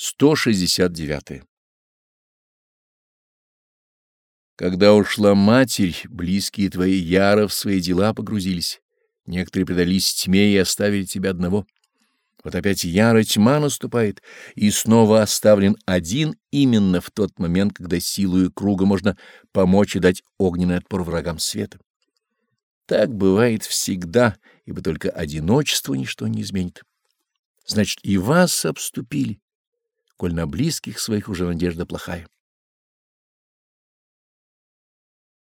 169. Когда ушла Матерь, близкие твои яро в свои дела погрузились, некоторые предались тьме и оставили тебя одного. Вот опять яро тьма наступает, и снова оставлен один именно в тот момент, когда силою круга можно помочь и дать огненный отпор врагам света. Так бывает всегда, ибо только одиночество ничто не изменит. Значит, и вас обступили коль на близких своих уже надежда плохая.